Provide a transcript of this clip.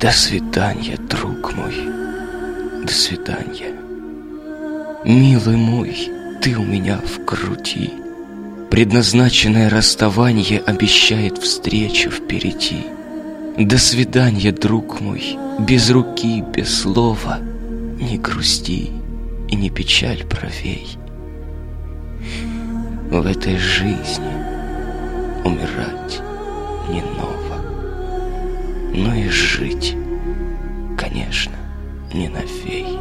До свидания, друг мой, до свидания. Милый мой, ты у меня в груди. Предназначенное расставание обещает встречу впереди. До свидания, друг мой, без руки, без слова. Не грусти и не печаль правей. В этой жизни умирать не ново, но и жить, конечно, не новей.